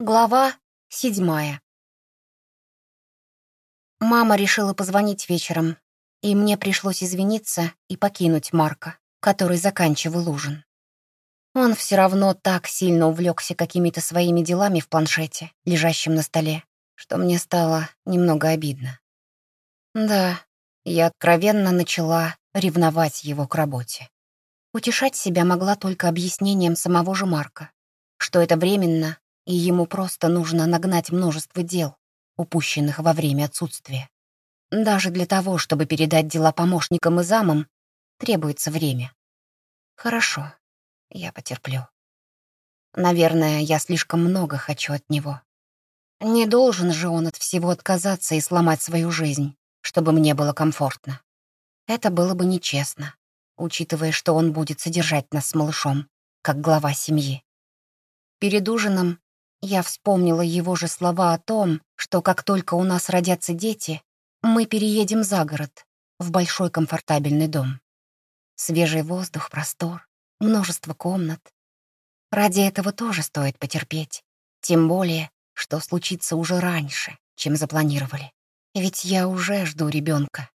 Глава седьмая. Мама решила позвонить вечером, и мне пришлось извиниться и покинуть Марка, который заканчивал ужин. Он все равно так сильно увлекся какими-то своими делами в планшете, лежащем на столе, что мне стало немного обидно. Да, я откровенно начала ревновать его к работе. Утешать себя могла только объяснением самого же Марка, что это временно и ему просто нужно нагнать множество дел, упущенных во время отсутствия. Даже для того, чтобы передать дела помощникам и замам, требуется время. Хорошо, я потерплю. Наверное, я слишком много хочу от него. Не должен же он от всего отказаться и сломать свою жизнь, чтобы мне было комфортно. Это было бы нечестно, учитывая, что он будет содержать нас с малышом, как глава семьи. Перед ужином я вспомнила его же слова о том, что как только у нас родятся дети, мы переедем за город, в большой комфортабельный дом. Свежий воздух, простор, множество комнат. Ради этого тоже стоит потерпеть. Тем более, что случится уже раньше, чем запланировали. Ведь я уже жду ребенка.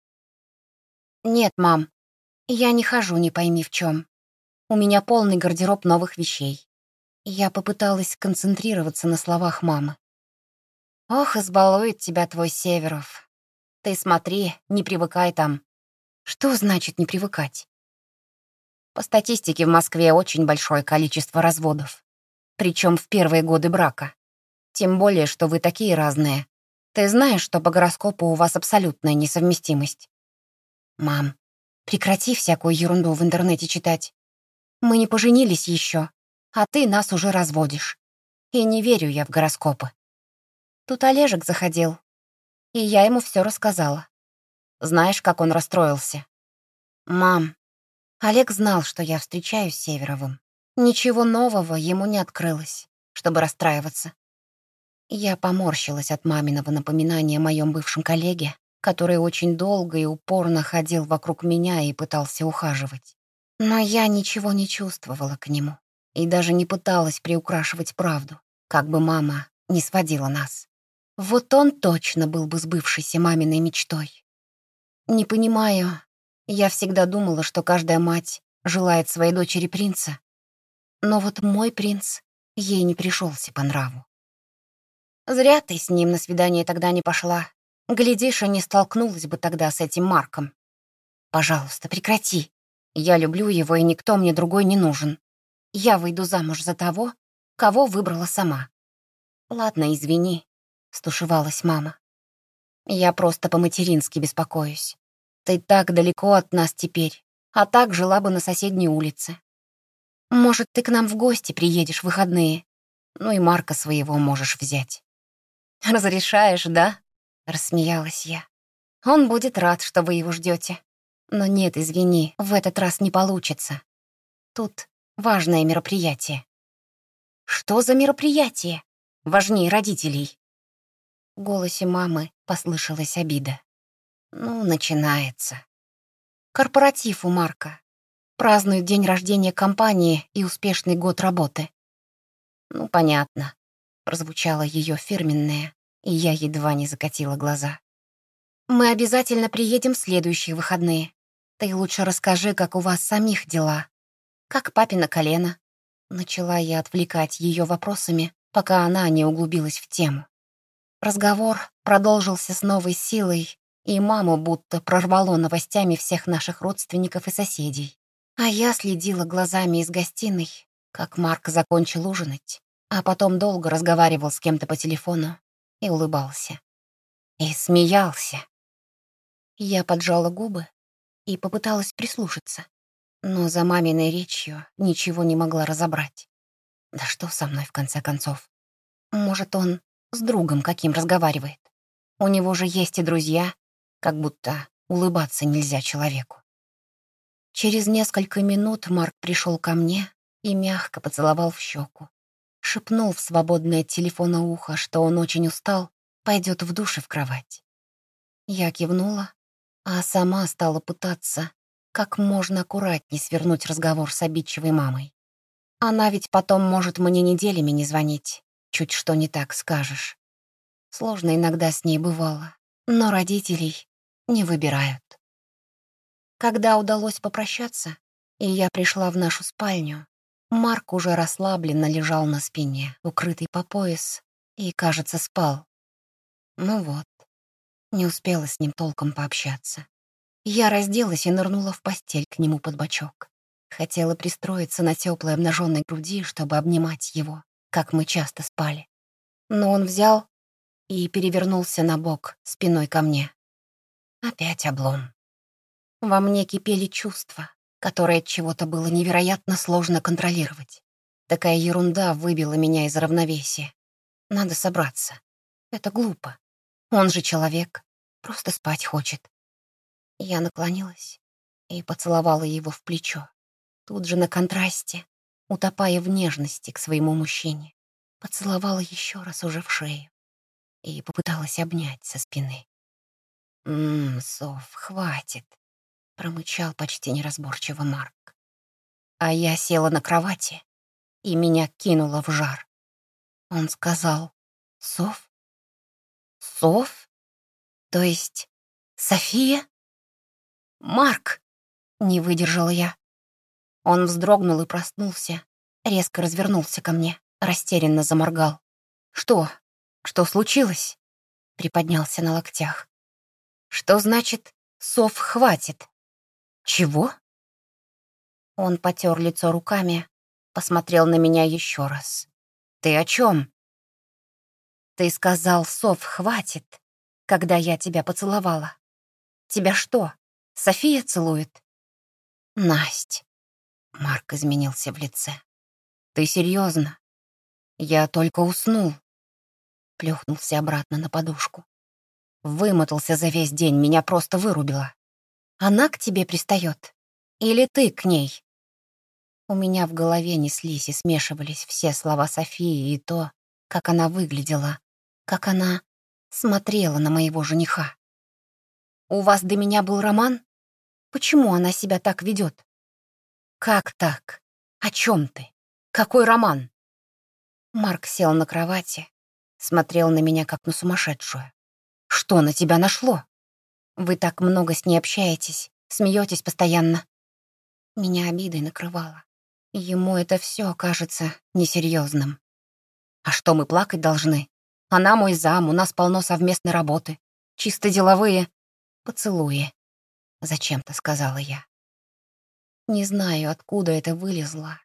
Нет, мам, я не хожу не пойми в чем. У меня полный гардероб новых вещей. Я попыталась концентрироваться на словах мамы. «Ох, избалует тебя твой Северов. Ты смотри, не привыкай там». «Что значит не привыкать?» По статистике в Москве очень большое количество разводов. Причем в первые годы брака. Тем более, что вы такие разные. Ты знаешь, что по гороскопу у вас абсолютная несовместимость. Мам, прекрати всякую ерунду в интернете читать. Мы не поженились еще, а ты нас уже разводишь. И не верю я в гороскопы. Тут Олежек заходил, и я ему все рассказала. Знаешь, как он расстроился? Мам, Олег знал, что я встречаюсь с Северовым. Ничего нового ему не открылось, чтобы расстраиваться. Я поморщилась от маминого напоминания о моем бывшем коллеге, который очень долго и упорно ходил вокруг меня и пытался ухаживать. Но я ничего не чувствовала к нему и даже не пыталась приукрашивать правду, как бы мама не сводила нас. Вот он точно был бы сбывшейся маминой мечтой. Не понимаю, я всегда думала, что каждая мать желает своей дочери принца. Но вот мой принц ей не пришелся по нраву. Зря ты с ним на свидание тогда не пошла. Глядишь, и не столкнулась бы тогда с этим Марком. Пожалуйста, прекрати. Я люблю его, и никто мне другой не нужен. Я выйду замуж за того, кого выбрала сама. Ладно, извини, стушевалась мама. Я просто по-матерински беспокоюсь. Ты так далеко от нас теперь, а так жила бы на соседней улице. Может, ты к нам в гости приедешь в выходные? Ну и Марка своего можешь взять. Разрешаешь, да? Рассмеялась я. Он будет рад, что вы его ждете. Но нет, извини, в этот раз не получится. Тут Важное мероприятие. Что за мероприятие? Важнее родителей. В голосе мамы послышалась обида. Ну, начинается. Корпоратив у Марка. Празднуют день рождения компании и успешный год работы. Ну, понятно. Прозвучало ее фирменное, и я едва не закатила глаза. Мы обязательно приедем в следующие выходные. Ты лучше расскажи, как у вас самих дела как папина колено. Начала я отвлекать ее вопросами, пока она не углубилась в тему. Разговор продолжился с новой силой, и маму будто прорвало новостями всех наших родственников и соседей. А я следила глазами из гостиной, как Марк закончил ужинать, а потом долго разговаривал с кем-то по телефону и улыбался. И смеялся. Я поджала губы и попыталась прислушаться но за маминой речью ничего не могла разобрать. Да что со мной, в конце концов? Может, он с другом каким разговаривает? У него же есть и друзья, как будто улыбаться нельзя человеку. Через несколько минут Марк пришел ко мне и мягко поцеловал в щеку. Шепнул в свободное от телефона ухо, что он очень устал, пойдет в душ и в кровать. Я кивнула, а сама стала пытаться как можно аккуратнее свернуть разговор с обидчивой мамой. Она ведь потом может мне неделями не звонить, чуть что не так скажешь. Сложно иногда с ней бывало, но родителей не выбирают. Когда удалось попрощаться, и я пришла в нашу спальню, Марк уже расслабленно лежал на спине, укрытый по пояс, и, кажется, спал. Ну вот, не успела с ним толком пообщаться. Я разделась и нырнула в постель к нему под бочок. Хотела пристроиться на теплой обнаженной груди, чтобы обнимать его, как мы часто спали. Но он взял и перевернулся на бок, спиной ко мне. Опять облом. Во мне кипели чувства, которые от чего-то было невероятно сложно контролировать. Такая ерунда выбила меня из равновесия. Надо собраться. Это глупо. Он же человек, просто спать хочет. Я наклонилась и поцеловала его в плечо. Тут же на контрасте, утопая в нежности к своему мужчине, поцеловала еще раз уже в шею и попыталась обнять со спины. «Ммм, Соф, хватит», — промычал почти неразборчиво Марк. А я села на кровати, и меня кинуло в жар. Он сказал «Сов?» «Сов? То есть София?» «Марк!» — не выдержала я. Он вздрогнул и проснулся, резко развернулся ко мне, растерянно заморгал. «Что? Что случилось?» — приподнялся на локтях. «Что значит «сов хватит»?» «Чего?» Он потер лицо руками, посмотрел на меня еще раз. «Ты о чем? «Ты сказал, сов хватит, когда я тебя поцеловала. Тебя что, София целует. Насть. Марк изменился в лице. Ты серьезно? Я только уснул. Плюхнулся обратно на подушку. Вымотался за весь день, меня просто вырубило. Она к тебе пристает? Или ты к ней? У меня в голове неслись и смешивались все слова Софии и то, как она выглядела, как она смотрела на моего жениха. «У вас до меня был роман?» Почему она себя так ведет? Как так? О чем ты? Какой роман? Марк сел на кровати, смотрел на меня как на сумасшедшую. Что на тебя нашло? Вы так много с ней общаетесь, смеетесь постоянно. Меня обидой накрывало. Ему это все кажется несерьезным. А что мы плакать должны? Она мой зам, у нас полно совместной работы. Чисто деловые поцелуи. — зачем-то сказала я. Не знаю, откуда это вылезло,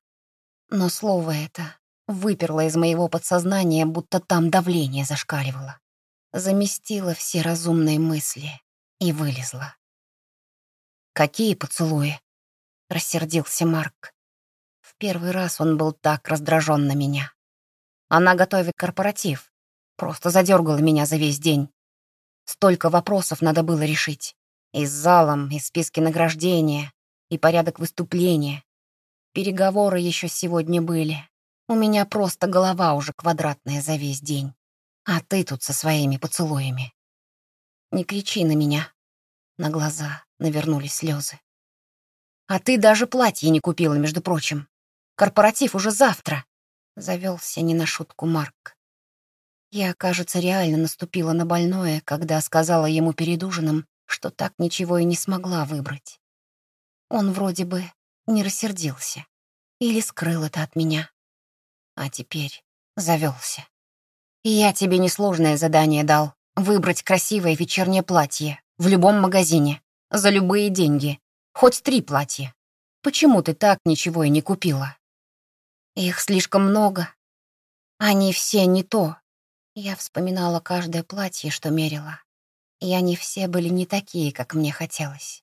но слово это выперло из моего подсознания, будто там давление зашкаливало. Заместило все разумные мысли и вылезло. «Какие поцелуи?» — рассердился Марк. В первый раз он был так раздражен на меня. Она готовит корпоратив. Просто задергала меня за весь день. Столько вопросов надо было решить. И с залом, и списки награждения, и порядок выступления. Переговоры еще сегодня были. У меня просто голова уже квадратная за весь день. А ты тут со своими поцелуями. Не кричи на меня. На глаза навернулись слезы. А ты даже платье не купила, между прочим. Корпоратив уже завтра. Завелся не на шутку Марк. Я, кажется, реально наступила на больное, когда сказала ему перед ужином, что так ничего и не смогла выбрать. Он вроде бы не рассердился или скрыл это от меня. А теперь завелся. Я тебе несложное задание дал — выбрать красивое вечернее платье в любом магазине, за любые деньги, хоть три платья. Почему ты так ничего и не купила? Их слишком много. Они все не то. Я вспоминала каждое платье, что мерила и они все были не такие, как мне хотелось.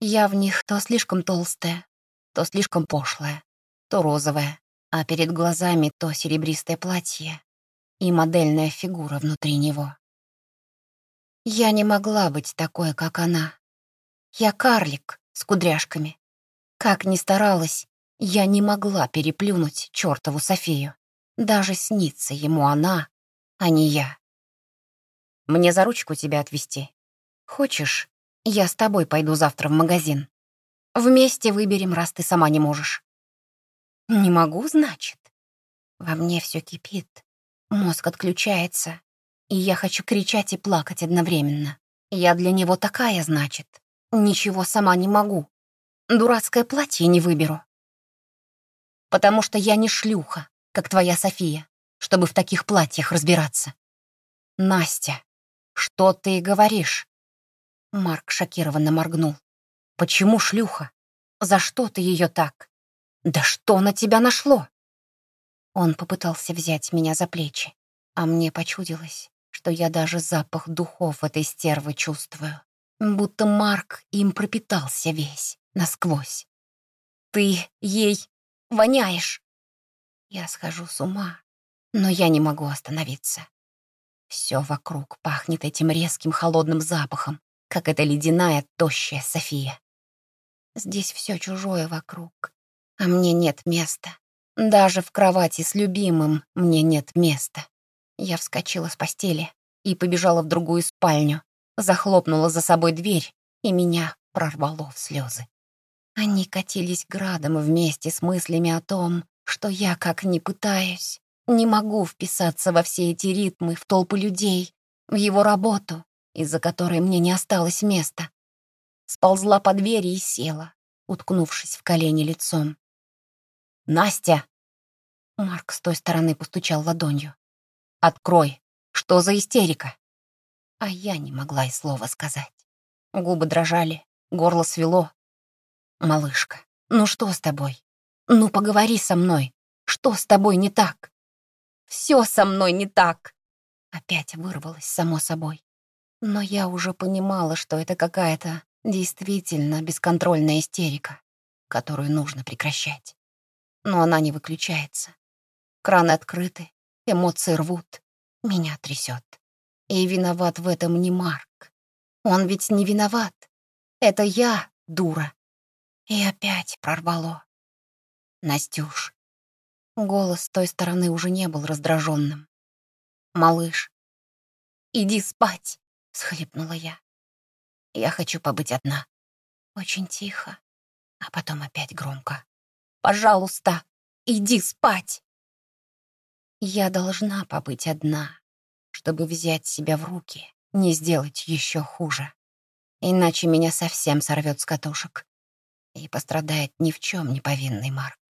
Я в них то слишком толстая, то слишком пошлая, то розовая, а перед глазами то серебристое платье и модельная фигура внутри него. Я не могла быть такой, как она. Я карлик с кудряшками. Как ни старалась, я не могла переплюнуть чертову Софию. Даже снится ему она, а не я. Мне за ручку тебя отвезти. Хочешь, я с тобой пойду завтра в магазин. Вместе выберем, раз ты сама не можешь. Не могу, значит. Во мне все кипит. Мозг отключается, и я хочу кричать и плакать одновременно. Я для него такая, значит. Ничего сама не могу. Дурацкое платье не выберу. Потому что я не шлюха, как твоя София, чтобы в таких платьях разбираться. Настя, что ты говоришь? Марк шокированно моргнул. Почему шлюха? За что ты ее так? Да что на тебя нашло? Он попытался взять меня за плечи, а мне почудилось, что я даже запах духов этой стервы чувствую. Будто Марк им пропитался весь, насквозь. Ты ей воняешь. Я схожу с ума, но я не могу остановиться. Все вокруг пахнет этим резким холодным запахом, как эта ледяная, тощая София. Здесь все чужое вокруг, а мне нет места. Даже в кровати с любимым мне нет места. Я вскочила с постели и побежала в другую спальню, захлопнула за собой дверь, и меня прорвало в слезы. Они катились градом вместе с мыслями о том, что я, как ни пытаюсь, не могу вписаться во все эти ритмы, в толпу людей, в его работу, из-за которой мне не осталось места. Сползла по двери и села, уткнувшись в колени лицом. «Настя!» Марк с той стороны постучал ладонью. «Открой! Что за истерика?» А я не могла и слова сказать. Губы дрожали, горло свело. «Малышка, ну что с тобой? Ну поговори со мной. Что с тобой не так?» «Все со мной не так!» Опять вырвалось само собой. Но я уже понимала, что это какая-то действительно бесконтрольная истерика, которую нужно прекращать. Но она не выключается. Краны открыты, эмоции рвут, меня трясет. И виноват в этом не Марк. Он ведь не виноват. Это я, дура. И опять прорвало. Настюш. Голос с той стороны уже не был раздраженным. «Малыш, иди спать!» — схлипнула я. «Я хочу побыть одна». Очень тихо, а потом опять громко. «Пожалуйста, иди спать!» Я должна побыть одна, чтобы взять себя в руки, не сделать еще хуже. Иначе меня совсем сорвет с катушек. И пострадает ни в чем не повинный Марк.